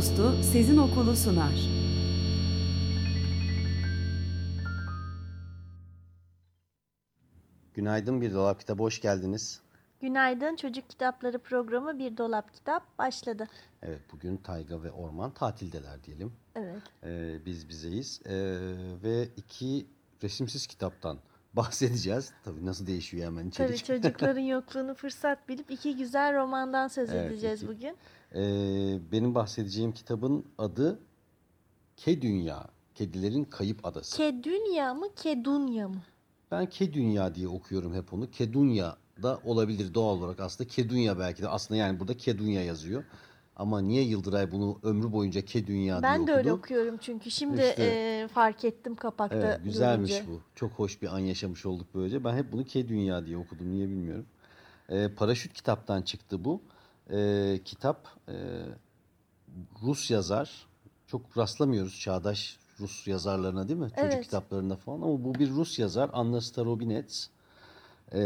Dostu Sezin Okulu sunar. Günaydın Bir Dolap Kitabı, hoş geldiniz. Günaydın Çocuk Kitapları programı Bir Dolap Kitap başladı. Evet, bugün Tayga ve Orman tatildeler diyelim. Evet. Ee, biz bizeyiz ee, ve iki resimsiz kitaptan bahsedeceğiz. Tabii nasıl değişiyor hemen Tabii içerik. çocukların yokluğunu fırsat bilip iki güzel romandan söz Evet, edeceğiz iki. bugün. Ee, benim bahsedeceğim kitabın adı Ke Dünya, Kedilerin Kayıp Adası. Kedunya mı Kedunya mı? Ben Kedunya diye okuyorum hep onu. Kedunya da olabilir doğal olarak aslında. Kedunya belki de aslında yani burada Kedunya yazıyor. Ama niye Yıldıray bunu ömrü boyunca Kedunya diye Ben okudu? de öyle okuyorum çünkü şimdi İşte. e, fark ettim kapakta Evet, güzelmiş görünce. bu. Çok hoş bir an yaşamış olduk böylece. Ben hep bunu Ke Dünya diye okudum. Niye bilmiyorum. Ee, Paraşüt kitaptan çıktı bu. Ee, kitap e, Rus yazar. Çok rastlamıyoruz çağdaş Rus yazarlarına değil mi? Çocuk Evet. kitaplarında falan. Ama bu bir Rus yazar. Anna Starobinets e,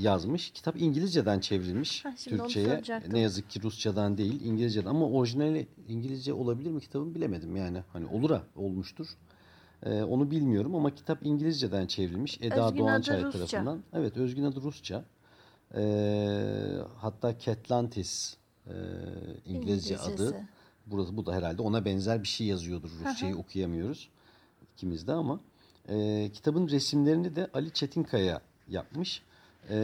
yazmış. Kitap İngilizceden çevrilmiş Türkçe'ye. Ne yazık ki Rusçadan değil, İngilizceden. Ama orijinali İngilizce olabilir mi kitabın bilemedim yani. Hani olur ha olmuştur. Ee, onu bilmiyorum ama kitap İngilizceden çevrilmiş. Eda Özgün Doğançay Rusça. tarafından. Evet, özgün adı Rusça. Ee, hatta Catlantis e, İngilizce adı. Burası bu da herhalde ona benzer bir şey yazıyordur. Rusçayı okuyamıyoruz ikimiz de ama. Ee, kitabın resimlerini de Ali Çetinkaya yapmış. Ee,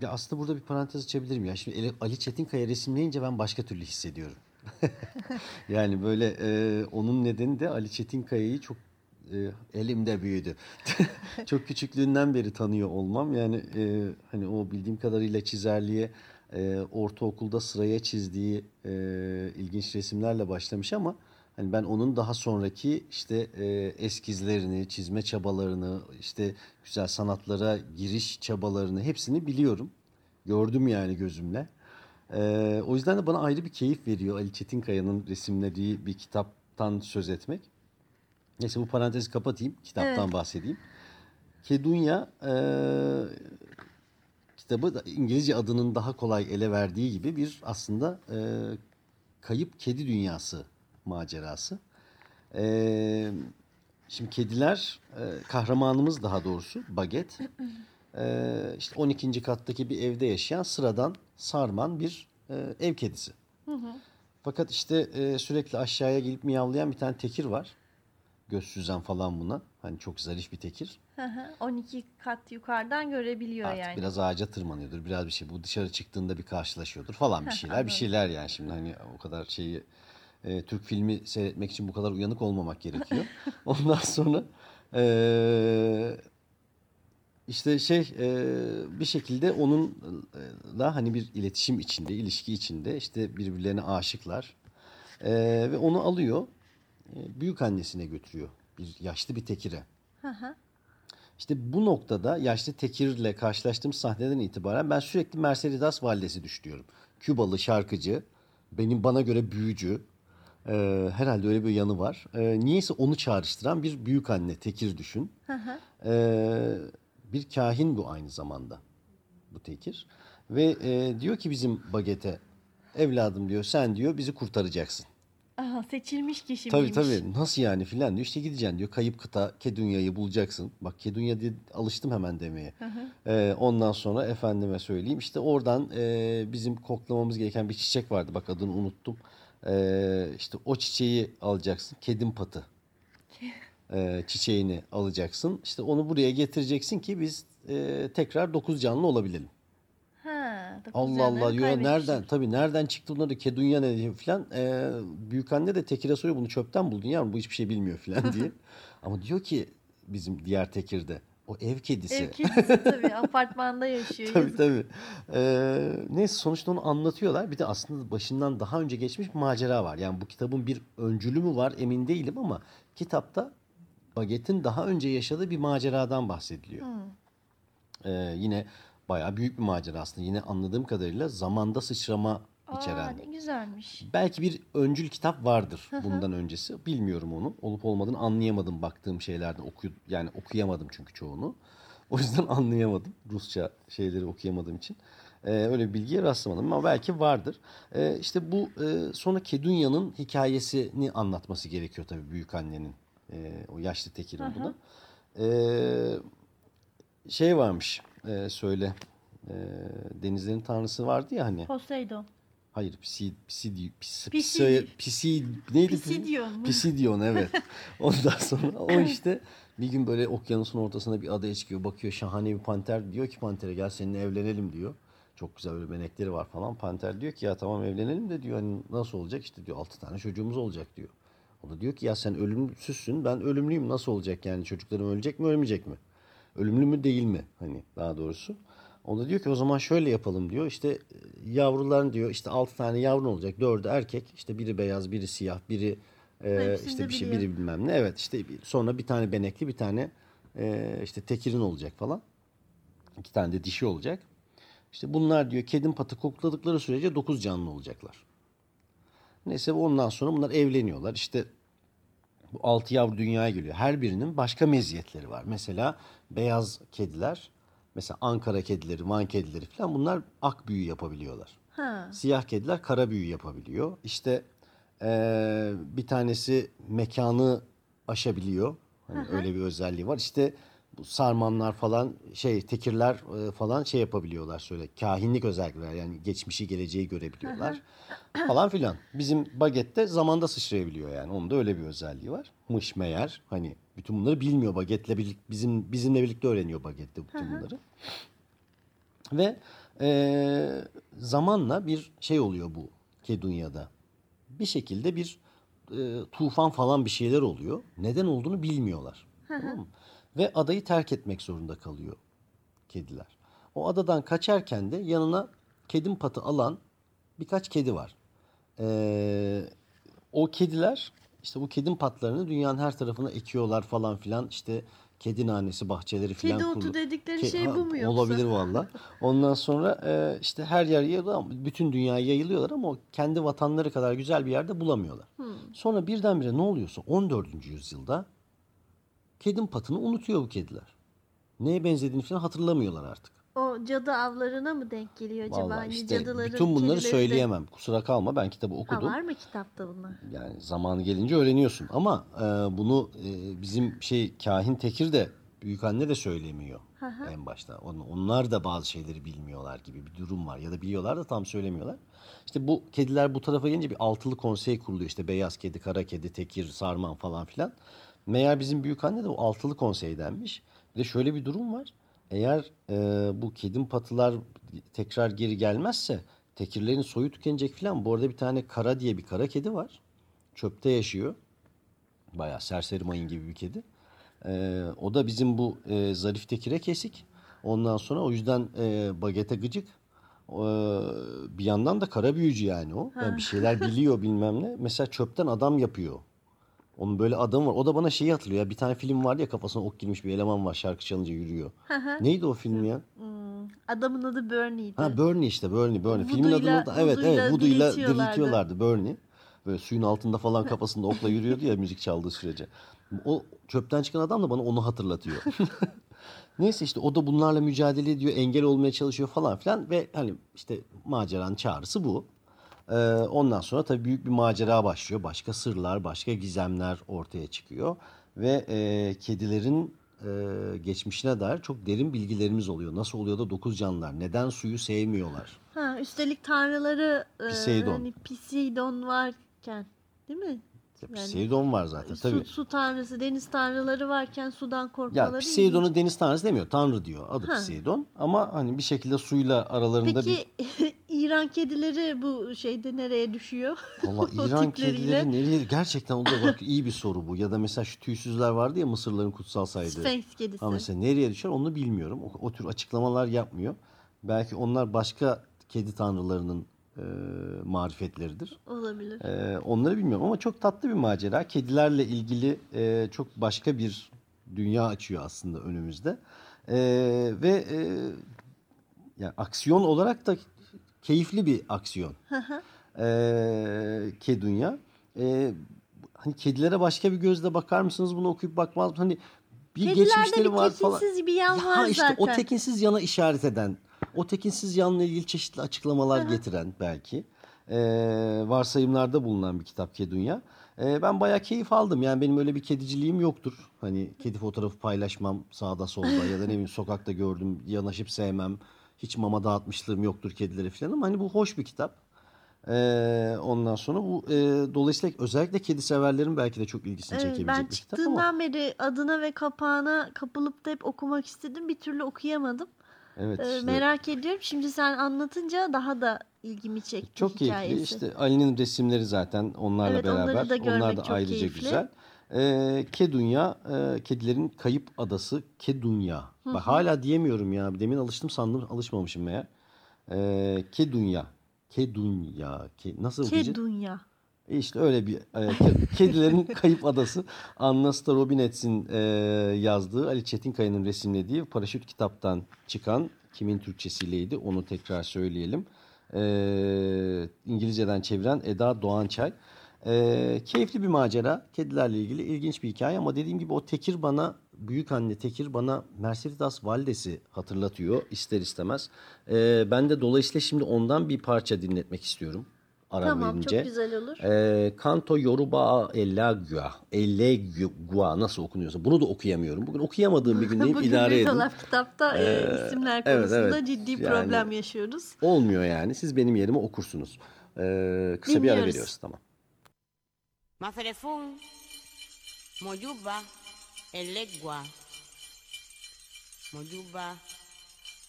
ya aslında burada bir parantez açabilirim ya. Şimdi Ali- Çetinkaya resimleyince ben başka türlü hissediyorum. yani böyle e, onun nedeni de Ali Çetinkaya'yı çok e, elimde büyüdü. çok küçüklüğünden beri tanıyor olmam. Yani e, hani o bildiğim kadarıyla çizerliğe e, ortaokulda sıraya çizdiği e, ilginç resimlerle başlamış ama hani ben onun daha sonraki işte e, eskizlerini, çizme çabalarını, işte güzel sanatlara giriş çabalarını hepsini biliyorum. Gördüm yani gözümle. Ee, o yüzden de bana ayrı bir keyif veriyor Ali Çetinkaya'nın resimlediği bir kitaptan söz etmek. Neyse bu parantezi kapatayım, kitaptan Evet. bahsedeyim. Kedunya e, kitabı da İngilizce adının daha kolay ele verdiği gibi bir aslında e, kayıp kedi dünyası macerası. E, şimdi kediler, e, kahramanımız daha doğrusu Baget, e, işte 12. kattaki bir evde yaşayan sıradan sarman bir e, ev kedisi. Fakat işte e, sürekli aşağıya gelip miyavlayan bir tane tekir var. Göz süzen falan buna. Hani çok zarif bir tekir. Hı hı, 12 kat yukarıdan görebiliyor Artık yani. biraz ağaca tırmanıyordur. Biraz bir şey. Bu dışarı çıktığında bir karşılaşıyordur falan bir şeyler. bir şeyler yani şimdi hani o kadar şeyi e, Türk filmi seyretmek için bu kadar uyanık olmamak gerekiyor. Ondan sonra e, işte şey e, bir şekilde onunla hani bir iletişim içinde, ilişki içinde işte birbirlerine aşıklar. E, ve onu alıyor. E, büyük annesine götürüyor. Bir yaşlı bir tekire. İşte bu noktada yaşlı Tekir'le karşılaştığım sahneden itibaren ben sürekli Mercedes validesi düşünüyorum. Kübalı şarkıcı, benim bana göre büyücü. Ee, herhalde öyle bir yanı var. Ee, niyeyse onu çağrıştıran bir büyük anne Tekir düşün. Ee, bir kahin bu aynı zamanda bu Tekir. Ve e, diyor ki bizim bagete evladım diyor sen diyor bizi kurtaracaksın. Aha, seçilmiş kişi Tabii miymiş? tabii. Nasıl yani filan diyor. İşte gideceksin diyor. Kayıp kıta Kedunya'yı bulacaksın. Bak Kedunya diye alıştım hemen demeye. Ee, ondan sonra efendime söyleyeyim. İşte oradan e, bizim koklamamız gereken bir çiçek vardı. Bak adını unuttum. Ee, işte o çiçeği alacaksın. Kedim patı. Ee, çiçeğini alacaksın. İşte onu buraya getireceksin ki biz e, tekrar dokuz canlı olabilelim. Allah Allah diyor nereden tabii nereden çıktı bunlar da kedunya ne diye filan ee, büyük anne de Tekir'e soruyor bunu çöpten buldun ya bu hiçbir şey bilmiyor filan diye. Ama diyor ki bizim diğer Tekir'de o ev kedisi. Ev kedisi tabii apartmanda yaşıyor. Tabii tabii. Ee, neyse sonuçta onu anlatıyorlar. Bir de aslında başından daha önce geçmiş bir macera var. Yani bu kitabın bir öncülü mü var emin değilim ama kitapta Baget'in daha önce yaşadığı bir maceradan bahsediliyor. Ee, yine bayağı büyük bir macera aslında. Yine anladığım kadarıyla zamanda sıçrama Aa, içeren. ne güzelmiş. Belki bir öncül kitap vardır bundan öncesi. Bilmiyorum onu. Olup olmadığını anlayamadım baktığım şeylerden. Oku, yani okuyamadım çünkü çoğunu. O yüzden anlayamadım. Rusça şeyleri okuyamadığım için. Ee, öyle bir bilgiye rastlamadım ama belki vardır. Ee, işte bu e, sonra Kedunya'nın hikayesini anlatması gerekiyor tabii büyük annenin. Ee, o yaşlı Tekin'in buna. Ee, şey varmış e, söyle. E, denizlerin tanrısı vardı ya hani. Poseidon. Hayır, pisi, pisi, pisi, Pisi- pisi, pisi, neydi? Pisidyon mu? Pisidyon, evet. Ondan sonra o işte bir gün böyle okyanusun ortasına bir adaya çıkıyor. Bakıyor şahane bir panter. Diyor ki pantere gel seninle evlenelim diyor. Çok güzel böyle benekleri var falan. Panter diyor ki ya tamam evlenelim de diyor hani nasıl olacak? İşte diyor altı tane çocuğumuz olacak diyor. O da diyor ki ya sen ölümsüzsün ben ölümlüyüm nasıl olacak yani çocuklarım ölecek mi ölmeyecek mi? Ölümlü mü değil mi hani daha doğrusu. O da diyor ki o zaman şöyle yapalım diyor. İşte e, yavruların diyor işte altı tane yavrun olacak. Dördü erkek. işte biri beyaz, biri siyah, biri e, işte bir şey, biliyor. biri bilmem ne. Evet işte sonra bir tane benekli, bir tane e, işte tekirin olacak falan. İki tane de dişi olacak. İşte bunlar diyor kedim patı kokladıkları sürece dokuz canlı olacaklar. Neyse ondan sonra bunlar evleniyorlar. İşte bu altı yavru dünyaya geliyor. Her birinin başka meziyetleri var. Mesela beyaz kediler, mesela Ankara kedileri, Van kedileri falan bunlar ak büyü yapabiliyorlar. Ha. Siyah kediler kara büyü yapabiliyor. İşte eee, bir tanesi mekanı aşabiliyor. Hani öyle bir özelliği var. İşte bu sarmanlar falan şey tekirler e, falan şey yapabiliyorlar söyle. Kahinlik özellikler yani geçmişi geleceği görebiliyorlar. falan filan. Bizim bagette zamanda sıçrayabiliyor yani. Onun da öyle bir özelliği var. Mış meğer hani bütün bunları bilmiyor bagetle birlikte bizim bizimle birlikte öğreniyor bagette bütün bunları. Ve eee, zamanla bir şey oluyor bu Kedunya'da. Bir şekilde bir e, tufan falan bir şeyler oluyor. Neden olduğunu bilmiyorlar. Tamam mı? Ve adayı terk etmek zorunda kalıyor kediler. O adadan kaçarken de yanına kedim patı alan birkaç kedi var. Eee, o kediler işte bu kedim patlarını dünyanın her tarafına ekiyorlar falan filan. İşte kedi nanesi bahçeleri filan Kedi otu kurulu- dedikleri Ke- şey bu mu yoksa? Olabilir valla. Ondan sonra e, işte her yer yayılıyor bütün dünyaya yayılıyorlar ama o kendi vatanları kadar güzel bir yerde bulamıyorlar. Sonra birdenbire ne oluyorsa 14. yüzyılda kedim patını unutuyor bu kediler. Neye benzediğini falan hatırlamıyorlar artık. O cadı avlarına mı denk geliyor acaba? Vallahi Hani işte cadıların bütün bunları kedileri de- söyleyemem. Kusura kalma ben kitabı Ha, okudum. var mı kitapta bunlar? Yani zamanı gelince öğreniyorsun ama e, bunu e, bizim şey kahin Tekir de büyük anne de söylemiyor en başta. On- Onlar da bazı şeyleri bilmiyorlar gibi bir durum var ya da biliyorlar da tam söylemiyorlar. İşte bu kediler bu tarafa gelince bir altılı konsey kuruluyor. İşte beyaz kedi, kara kedi, tekir, sarman falan filan. Meğer bizim büyük anne de o altılı konseydenmiş. Bir de şöyle bir durum var. Eğer e, bu kedim patılar tekrar geri gelmezse tekirlerin soyu tükenecek falan. Bu arada bir tane kara diye bir kara kedi var. Çöpte yaşıyor. Bayağı serseri mayın gibi bir kedi. Ee, o da bizim bu e, Zarif Tekir'e kesik. Ondan sonra o yüzden e, bagete gıcık. Ee, bir yandan da kara büyücü yani o. Yani bir şeyler biliyor bilmem ne. Mesela çöpten adam yapıyor. Onun böyle adamı var. O da bana şeyi hatırlıyor. Ya, bir tane film vardı ya kafasına ok girmiş bir eleman var şarkı çalınca yürüyor. Neydi o film ya? Hmm, Adamın adı Bernie'ydi. Ha Bernie işte Bernie Bernie. Filmin Voodoo'yla- adını da evet voodoo'yla evet Voodoo'yla diriltiyorlardı Bernie. Böyle suyun altında falan kafasında okla yürüyordu ya müzik çaldığı sürece. O çöpten çıkan adam da bana onu hatırlatıyor. Neyse işte o da bunlarla mücadele ediyor, engel olmaya çalışıyor falan filan ve hani işte maceranın çağrısı bu. Ee, ondan sonra tabii büyük bir macera başlıyor. Başka sırlar, başka gizemler ortaya çıkıyor ve e, kedilerin e, geçmişine dair çok derin bilgilerimiz oluyor. Nasıl oluyor da dokuz canlılar? Neden suyu sevmiyorlar? Ha, üstelik tanrıları e, Poseidon. hani Poseidon varken değil mi? Yani Poseidon var zaten su, tabii. su tanrısı, deniz tanrıları varken sudan Ya korkmaları Poseidon'u deniz tanrısı demiyor. Tanrı diyor. Adı Ha. Poseidon. Ama hani bir şekilde suyla aralarında bir... Peki İran kedileri bu şeyde nereye düşüyor? Valla İran kedileri nereye gerçekten o da bak iyi bir soru bu. Ya da mesela şu tüysüzler vardı ya Mısırların kutsal saydığı. Sphinx kedisi. Ha mesela nereye düşer onu bilmiyorum. O, o tür açıklamalar yapmıyor. Belki onlar başka kedi tanrılarının e, marifetleridir. Olabilir. E, onları bilmiyorum ama çok tatlı bir macera. Kedilerle ilgili e, çok başka bir dünya açıyor aslında önümüzde. E, ve e, yani aksiyon olarak da keyifli bir aksiyon. e, Kedunya. E, hani kedilere başka bir gözle bakar mısınız bunu okuyup bakmaz mısınız? Hani bir Kedilerde geçmişleri bir var falan. tekinsiz bir yan Ya var işte zaten. o tekinsiz yana işaret eden, o tekinsiz yanla ilgili çeşitli açıklamalar getiren belki e, varsayımlarda bulunan bir kitap Kedunya. E, ben bayağı keyif aldım. Yani benim öyle bir kediciliğim yoktur. Hani kedi fotoğrafı paylaşmam sağda solda ya da ne bileyim sokakta gördüm yanaşıp sevmem. Hiç mama dağıtmışlığım yoktur kedilere falan ama hani bu hoş bir kitap. E, ondan sonra bu e, dolayısıyla özellikle kedi severlerin belki de çok ilgisini Evet, çekebilecek ben bir kitap ama. çıktığından beri adına ve kapağına kapılıp da hep okumak istedim. Bir türlü okuyamadım. Evet, Ee, işte- merak ediyorum. Şimdi sen anlatınca daha da ilgimi çekti Çok keyifli. hikayesi. İşte Ali'nin resimleri zaten onlarla Evet, onları beraber. da görmek Onlar da çok ayrıca keyifli. güzel. Ee, Kedunya, e, kedilerin kayıp adası Kedunya. Bak hala diyemiyorum ya. Demin alıştım sandım, alışmamışım meğer. Ee, Kedunya. Kedunya. Ke, nasıl okuyacağız? Kedunya. E İşte öyle bir e, ke- kedilerin kayıp adası. Anna Star Robinets'in e, yazdığı Ali Çetinkaya'nın resimlediği paraşüt kitaptan çıkan kimin Türkçesiyleydi onu tekrar söyleyelim. E, İngilizceden çeviren Eda Doğançay. E, keyifli bir macera. Kedilerle ilgili ilginç bir hikaye ama dediğim gibi o Tekir bana büyük anne Tekir bana Mercedes Valdes'i hatırlatıyor ister istemez. E, ben de dolayısıyla şimdi ondan bir parça dinletmek istiyorum. Ara Tamam verince. çok güzel olur. E, Kanto Yoruba Elagua. Elagua nasıl okunuyorsa. Bunu da okuyamıyorum. Bugün okuyamadığım bir gündeyim Bugün idare edin. dolap kitapta e, Ee, isimler evet, konusunda evet. ciddi Yani- problem yaşıyoruz. Olmuyor yani. Siz benim yerime okursunuz. E, kısa bir ara Dinliyoruz. veriyoruz. Tamam. Maferefún, Moyuba, Elegua, Moyuba,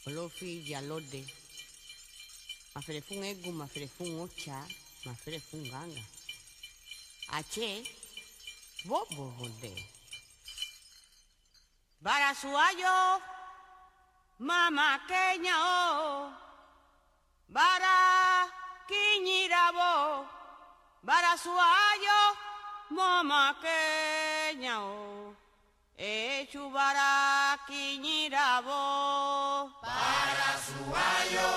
Olofi, Yalode, Maferefún Egu, Maferefún Ocha, Maferefún Ganga, H, Bobo Borde, Barasuayo, Mamaqueña, O, Bara, Quiñirabo, barasuayo moma kenyao echu barakiñirabo barasuayo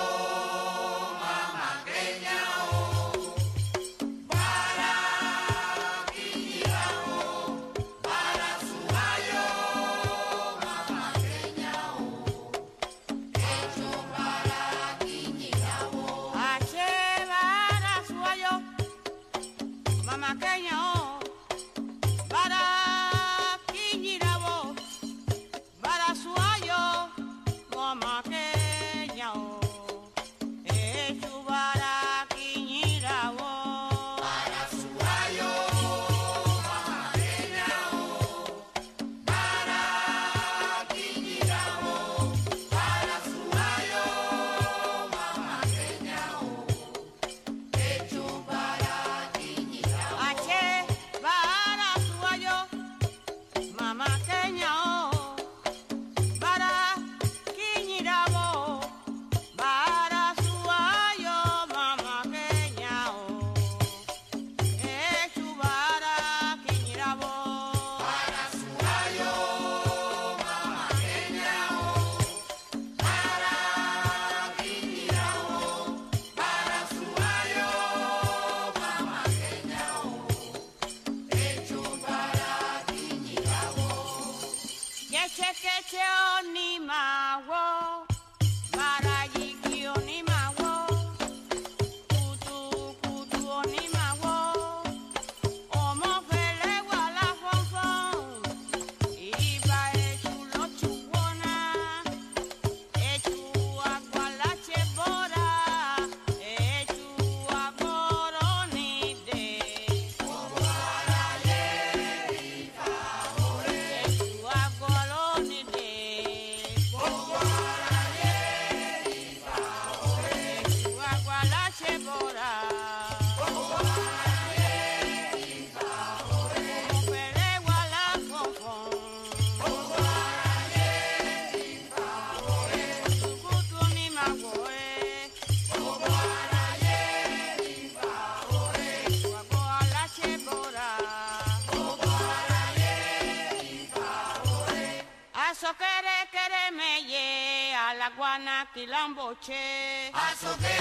so good.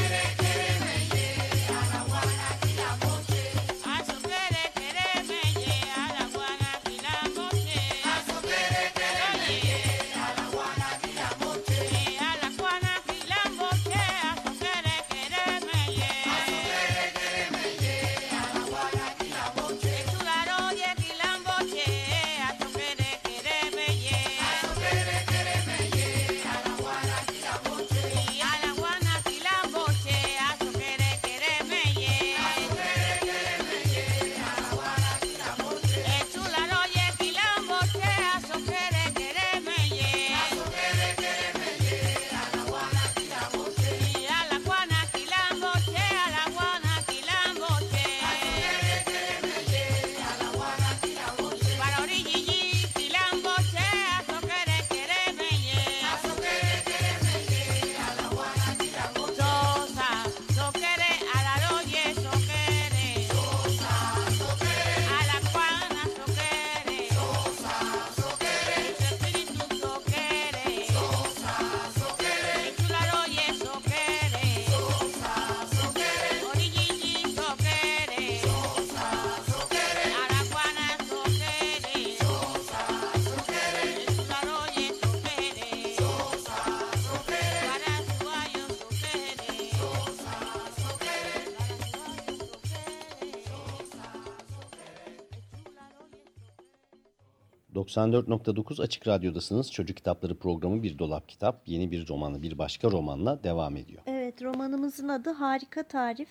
94.9 Açık Radyo'dasınız. Çocuk Kitapları programı Bir Dolap Kitap yeni bir romanla, bir başka romanla devam ediyor. Evet romanımızın adı Harika Tarif.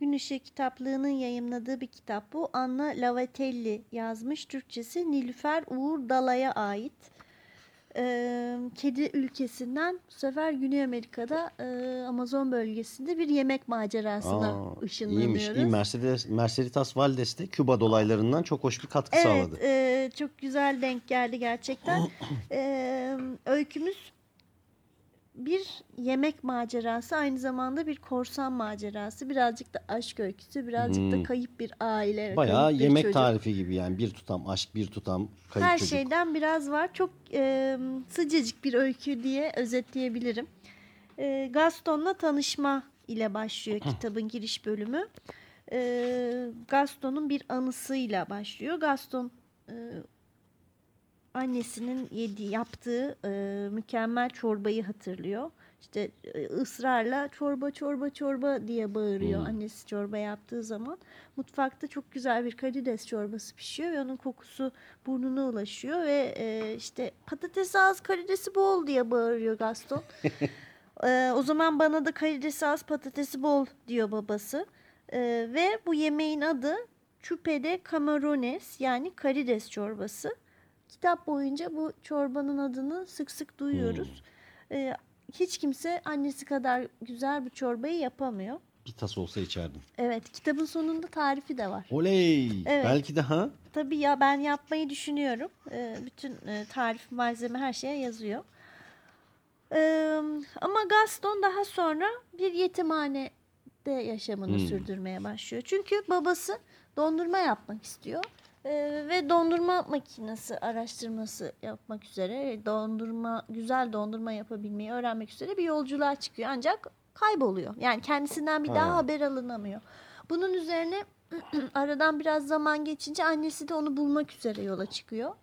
Gün kitaplığının yayımladığı bir kitap bu. Anna Lavatelli yazmış. Türkçesi Nilüfer Uğur Dalay'a ait. Ee, kedi ülkesinden bu sefer Güney Amerika'da e, Amazon bölgesinde bir yemek macerasına Aa, ışınlanıyoruz. iyiymiş. İyi. Mercedes, Merceditas Valdes de Küba dolaylarından çok hoş bir katkı Evet, sağladı. e, çok güzel denk geldi gerçekten. E, öykümüz bir yemek macerası, aynı zamanda bir korsan macerası, birazcık da aşk öyküsü, birazcık da kayıp bir aile. Hmm. Bayağı kayıp yemek çocuk. tarifi gibi yani bir tutam aşk, bir tutam kayıp Her çocuk. şeyden biraz var. Çok e, sıcacık bir öykü diye özetleyebilirim. E, Gaston'la tanışma ile başlıyor kitabın giriş bölümü. E, Gaston'un bir anısıyla başlıyor. Gaston e, annesinin yediği, yaptığı e, mükemmel çorbayı hatırlıyor. İşte e, ısrarla çorba çorba çorba diye bağırıyor annesi çorba yaptığı zaman. Mutfakta çok güzel bir karides çorbası pişiyor ve onun kokusu burnuna ulaşıyor ve e, işte patates az karidesi bol diye bağırıyor Gaston. E, o zaman bana da karidesi az patatesi bol diyor babası. E, ve bu yemeğin adı Chupe de Camarones yani karides çorbası. Kitap boyunca bu çorbanın adını sık sık duyuyoruz. Ee, hiç kimse annesi kadar güzel bir çorbayı yapamıyor. Bir tas olsa içerdim. Evet, kitabın sonunda tarifi de var. Oley! Evet. Belki de ha? Tabii ya ben yapmayı düşünüyorum. Ee, bütün e, tarif, malzeme her şeye yazıyor. Ee, ama Gaston daha sonra bir yetimhanede yaşamını sürdürmeye başlıyor. Çünkü babası dondurma yapmak istiyor. Ee, ve dondurma makinesi araştırması yapmak üzere dondurma güzel dondurma yapabilmeyi öğrenmek üzere bir yolculuğa çıkıyor ancak kayboluyor. Yani kendisinden bir daha Ha. haber alınamıyor. Bunun üzerine aradan biraz zaman geçince annesi de onu bulmak üzere yola çıkıyor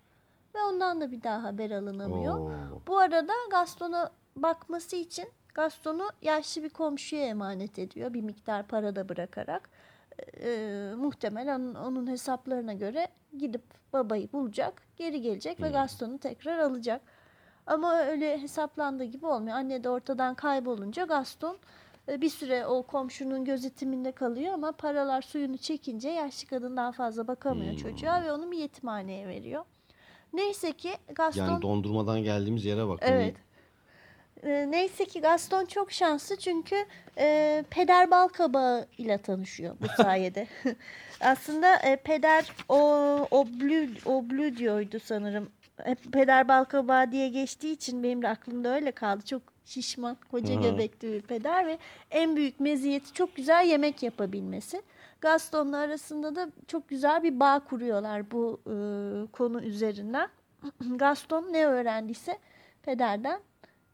ve ondan da bir daha haber alınamıyor. Oo. Bu arada Gaston'a bakması için Gaston'u yaşlı bir komşuya emanet ediyor bir miktar para da bırakarak. Ee, muhtemelen onun, hesaplarına göre gidip babayı bulacak, geri gelecek ve Gaston'u tekrar alacak. Ama öyle hesaplandığı gibi olmuyor. Anne de ortadan kaybolunca Gaston e, bir süre o komşunun gözetiminde kalıyor ama paralar suyunu çekince yaşlı kadın daha fazla bakamıyor çocuğa ve onu bir yetimhaneye veriyor. Neyse ki Gaston Yani dondurmadan geldiğimiz yere bak. Evet. E, neyse ki Gaston çok şanslı çünkü e, peder balkabağı ile tanışıyor bu sayede. Aslında e, peder o o blue o blue diyordu sanırım. Hep peder balkabağı diye geçtiği için benim de aklımda öyle kaldı. Çok şişman, koca göbekli bir peder ve en büyük meziyeti çok güzel yemek yapabilmesi. Gaston'la arasında da çok güzel bir bağ kuruyorlar bu e, konu üzerinden. Gaston ne öğrendiyse pederden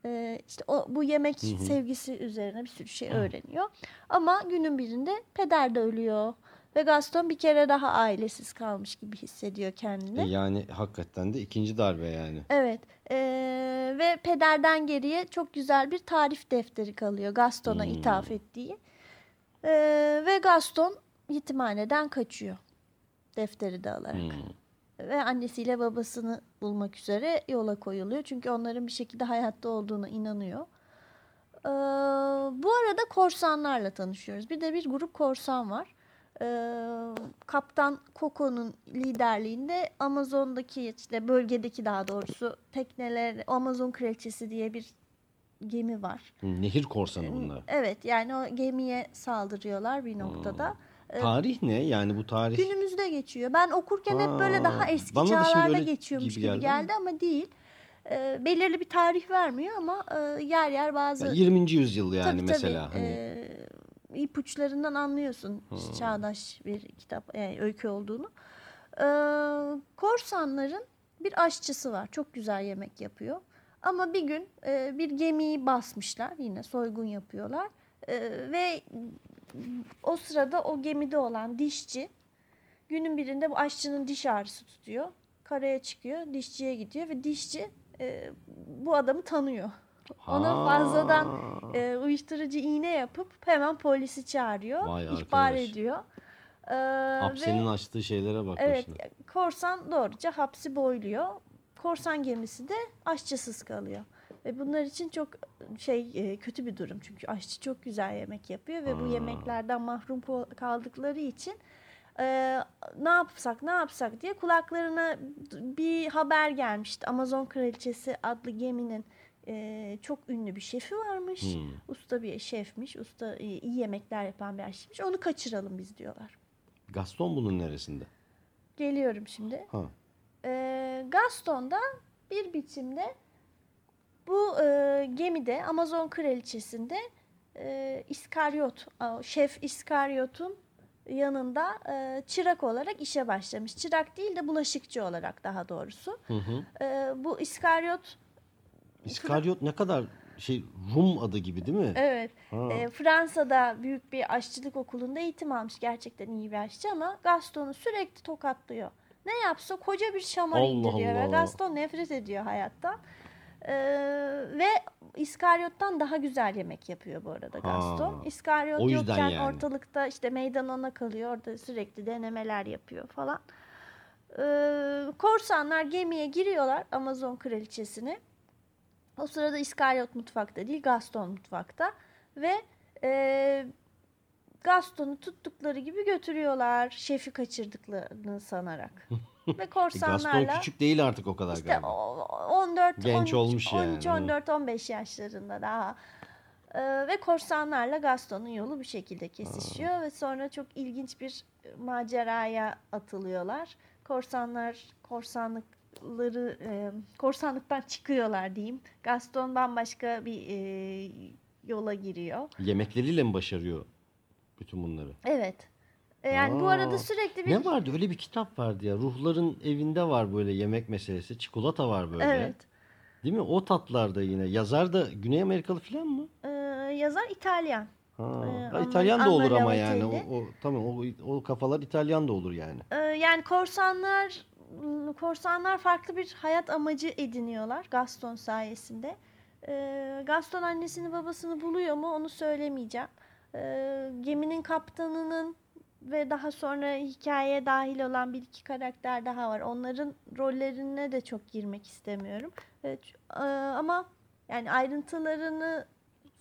E, işte o, bu yemek sevgisi üzerine bir sürü şey öğreniyor. Ama günün birinde peder de ölüyor. Ve Gaston bir kere daha ailesiz kalmış gibi hissediyor kendini. E yani hakikaten de ikinci darbe yani. Evet e, ve pederden geriye çok güzel bir tarif defteri kalıyor Gaston'a ithaf ettiği. E, ve Gaston yetimhaneden kaçıyor defteri de alarak. Ve annesiyle babasını bulmak üzere yola koyuluyor. Çünkü onların bir şekilde hayatta olduğuna inanıyor. E, bu arada korsanlarla tanışıyoruz. Bir de bir grup korsan var. E, Kaptan Coco'nun liderliğinde Amazon'daki işte bölgedeki daha doğrusu tekneler Amazon Kraliçesi diye bir gemi var. Nehir korsanı bunlar. Evet yani o gemiye saldırıyorlar bir noktada. E, Tarih ne? Yani bu tarih Günümüzde geçiyor. Ben okurken hep böyle Ha, daha eski çağlarda geçiyormuş gibi gibi geldi geldi, ama değil. E, belirli bir tarih vermiyor ama e, yer yer bazı Yani 20. yüzyıl yani Tabii, mesela. tabii. Hani. Ee, ipuçlarından anlıyorsun çağdaş bir kitap, yani öykü olduğunu. Ee, korsanların bir aşçısı var. Çok güzel yemek yapıyor. Ama bir gün e, bir gemiyi basmışlar. Yine soygun yapıyorlar. Ee, ve o sırada o gemide olan dişçi günün birinde bu aşçının diş ağrısı tutuyor. Karaya çıkıyor, dişçiye gidiyor ve dişçi e, bu adamı tanıyor. Ona Ha. fazladan e, uyuşturucu iğne yapıp hemen polisi çağırıyor. Vay ihbar arkadaş. ediyor. Ee, Hapsenin ve- açtığı şeylere bak Evet, başına. korsan doğruca hapsi boyluyor. Korsan gemisi de aşçısız kalıyor. Ve bunlar için çok şey e, kötü bir durum çünkü aşçı çok güzel yemek yapıyor ve bu yemeklerden mahrum kaldıkları için e, ne yapsak ne yapsak diye kulaklarına bir haber gelmişti. Amazon Kraliçesi adlı geminin e, çok ünlü bir şefi varmış. Hmm. Usta bir şefmiş, usta e, iyi yemekler yapan bir aşçıymış. Onu kaçıralım biz diyorlar. Gaston bunun neresinde? Geliyorum şimdi. Ha. E, Gaston da bir biçimde bu e, gemide Amazon kraliçesinde e, İskaryot, şef İskaryot'un yanında e, çırak olarak işe başlamış. Çırak değil de bulaşıkçı olarak daha doğrusu. Hı hı. E, bu İskaryot İskaryot ne kadar şey Rum adı gibi değil mi? Evet. Ha. e, Fransa'da büyük bir aşçılık okulunda eğitim almış. Gerçekten iyi bir aşçı ama Gaston'u sürekli tokatlıyor. Ne yapsa koca bir şamar Allah indiriyor ve Allah. Gaston nefret ediyor hayattan. E, ve İskaryot'tan daha güzel yemek yapıyor bu arada Gaston. İskaryot O yüzden yokken yani. ortalıkta işte meydan ona kalıyor. Orada sürekli denemeler yapıyor falan. E, korsanlar gemiye giriyorlar Amazon kraliçesini. O sırada İskaryot mutfakta değil Gaston mutfakta ve e, Gaston'u tuttukları gibi götürüyorlar şefi kaçırdıklarını sanarak. ve E, Gaston korsanlarla küçük değil artık o kadar işte galiba. o- 14 Genç 13, olmuş yani, 13 14 15 yaşlarında daha. E, ve korsanlarla Gaston'un yolu bu şekilde kesişiyor ve sonra çok ilginç bir maceraya atılıyorlar. Korsanlar korsanlıkları e, korsanlıktan çıkıyorlar diyeyim. Gaston bambaşka bir e, yola giriyor. Yemekleriyle mi başarıyor bütün bunları? Evet. E, yani bu arada Aa, sürekli bir Ne vardı? Öyle bir kitap vardı ya. Ruhların evinde var böyle yemek meselesi. Çikolata var böyle. Evet. Değil mi? O tatlarda yine. Yazar da Güney Amerikalı falan mı? e, yazar İtalyan. Ha. Ee, İtalyan da olur ama yani. O, o tamam o, o kafalar İtalyan da olur yani. Ee, yani korsanlar korsanlar farklı bir hayat amacı ediniyorlar Gaston sayesinde. Ee, Gaston annesini babasını buluyor mu onu söylemeyeceğim. Ee, geminin kaptanının ve daha sonra hikayeye dahil olan bir iki karakter daha var. Onların rollerine de çok girmek istemiyorum. Evet, e, ama yani ayrıntılarını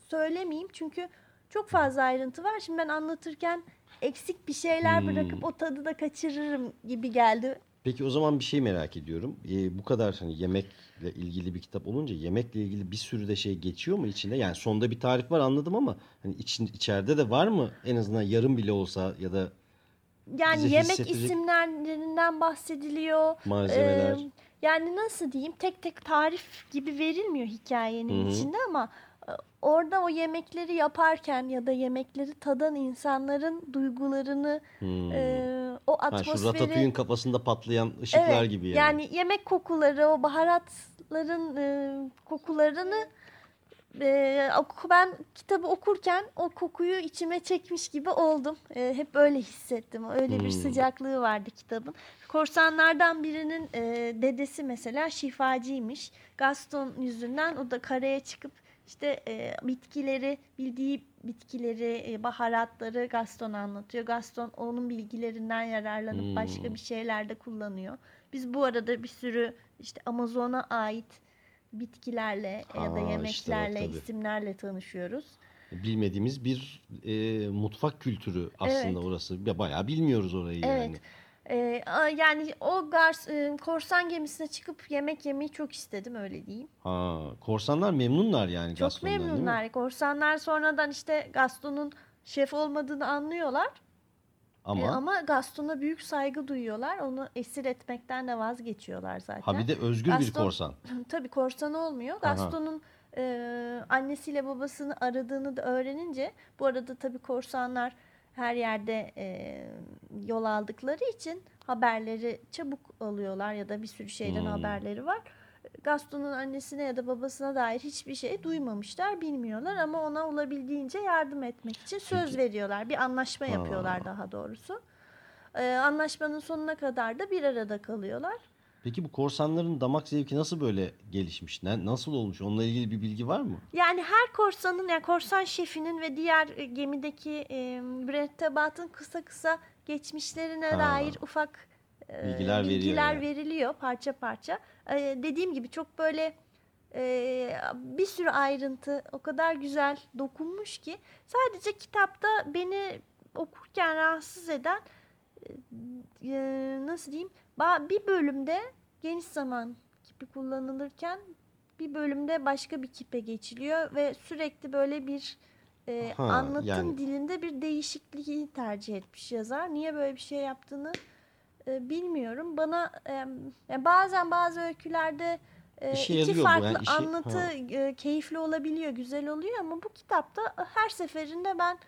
söylemeyeyim çünkü çok fazla ayrıntı var. Şimdi ben anlatırken eksik bir şeyler Hmm. bırakıp o tadı da kaçırırım gibi geldi. Peki o zaman bir şey merak ediyorum. Ee, bu kadar hani yemekle ilgili bir kitap olunca yemekle ilgili bir sürü de şey geçiyor mu içinde? Yani sonda bir tarif var anladım ama hani için, içeride de var mı en azından yarım bile olsa ya da Yani yemek isimlerinden bahsediliyor. malzemeler? Ee, yani nasıl diyeyim tek tek tarif gibi verilmiyor hikayenin Hı hı. içinde ama e, orada o yemekleri yaparken ya da yemekleri tadan insanların duygularını Hmm. e, o ha, şu atmosferi Ratatouille'in kafasında patlayan ışıklar Evet, gibi yani. Yani yemek kokuları, o baharatların e, kokularını e, ben kitabı okurken o kokuyu içime çekmiş gibi oldum. E, hep öyle hissettim. Öyle bir Hmm. sıcaklığı vardı kitabın. Korsanlardan birinin e, dedesi mesela şifacıymış. Gaston yüzünden o da karaya çıkıp işte e, bitkileri, bildiği bitkileri, e, baharatları Gaston anlatıyor. Gaston onun bilgilerinden yararlanıp Hmm. başka bir şeylerde kullanıyor. Biz bu arada bir sürü işte Amazon'a ait bitkilerle ya da Ha, işte bak yemeklerle, isimlerle tanışıyoruz. Bilmediğimiz bir e, mutfak kültürü aslında Evet. orası. Ya Bayağı bilmiyoruz orayı Evet. yani. Ee, yani o gars, e, korsan gemisine çıkıp yemek yemeyi çok istedim öyle diyeyim. Ha, korsanlar memnunlar yani Çok Gaston'dan, mi? memnunlar. Korsanlar sonradan işte Gaston'un şef olmadığını anlıyorlar. Ama, E, ama Gaston'a büyük saygı duyuyorlar. Onu esir etmekten de vazgeçiyorlar zaten. ha bir de özgür bir Gaston- korsan. Tabii korsan olmuyor. Gaston'un e, annesiyle babasını aradığını da öğrenince bu arada tabii korsanlar her yerde e, yol aldıkları için haberleri çabuk alıyorlar ya da bir sürü şeyden Hmm. haberleri var. Gaston'un annesine ya da babasına dair hiçbir şey duymamışlar, bilmiyorlar ama ona olabildiğince yardım etmek için söz veriyorlar. Bir anlaşma yapıyorlar daha doğrusu. E, anlaşmanın sonuna kadar da bir arada kalıyorlar. Peki bu korsanların damak zevki nasıl böyle gelişmiş? Nasıl olmuş? Onunla ilgili bir bilgi var mı? Yani her korsanın, yani korsan şefinin ve diğer e, gemideki e, mürettebatın kısa kısa geçmişlerine Ha. dair ufak e, Bilgiler bilgiler yani. veriliyor parça parça. E, dediğim gibi çok böyle e, bir sürü ayrıntı o kadar güzel dokunmuş ki sadece kitapta beni okurken rahatsız eden e, nasıl diyeyim bir bölümde geniş zaman kipi kullanılırken bir bölümde başka bir kipe geçiliyor ve sürekli böyle bir e, Ha, anlatım yani- dilinde bir değişikliği tercih etmiş yazar. Niye böyle bir şey yaptığını e, bilmiyorum. Bana e, yani bazen bazı öykülerde e, İşe iki farklı yani işi- anlatı ha. e, keyifli olabiliyor, güzel oluyor ama bu kitapta her seferinde ben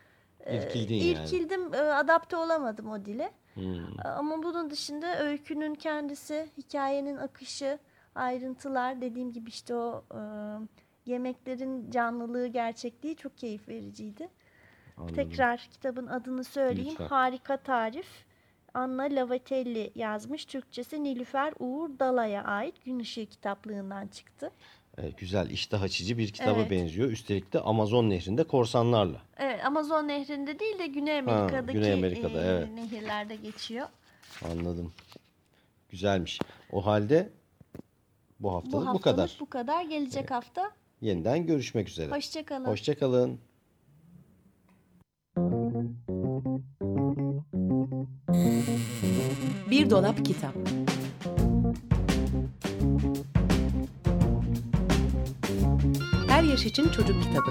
e, İrkildin yani. irkildim, e, adapte olamadım o dile. Hmm. Ama bunun dışında öykünün kendisi, hikayenin akışı, ayrıntılar, dediğim gibi işte o e, yemeklerin canlılığı, gerçekliği çok keyif vericiydi. Anladım. Tekrar kitabın adını söyleyeyim. Lütfen. Harika Tarif. Anna Lavatelli yazmış. Türkçesi Nilüfer Uğur Dala'ya ait Gün Işığı kitaplığından çıktı. Evet, güzel, iştah açıcı bir kitaba Evet. benziyor. Üstelik de Amazon nehrinde korsanlarla. Evet, Amazon nehrinde değil de Güney Amerika'daki Güney Amerika'da, e, evet. nehirlerde geçiyor. Anladım. Güzelmiş. O halde bu Bu haftalık bu, haftalık kadar. bu kadar. Gelecek hafta Yeniden görüşmek üzere. hoşçakalın. Hoşçakalın. Bir dolap kitap. Her yaş için çocuk kitabı.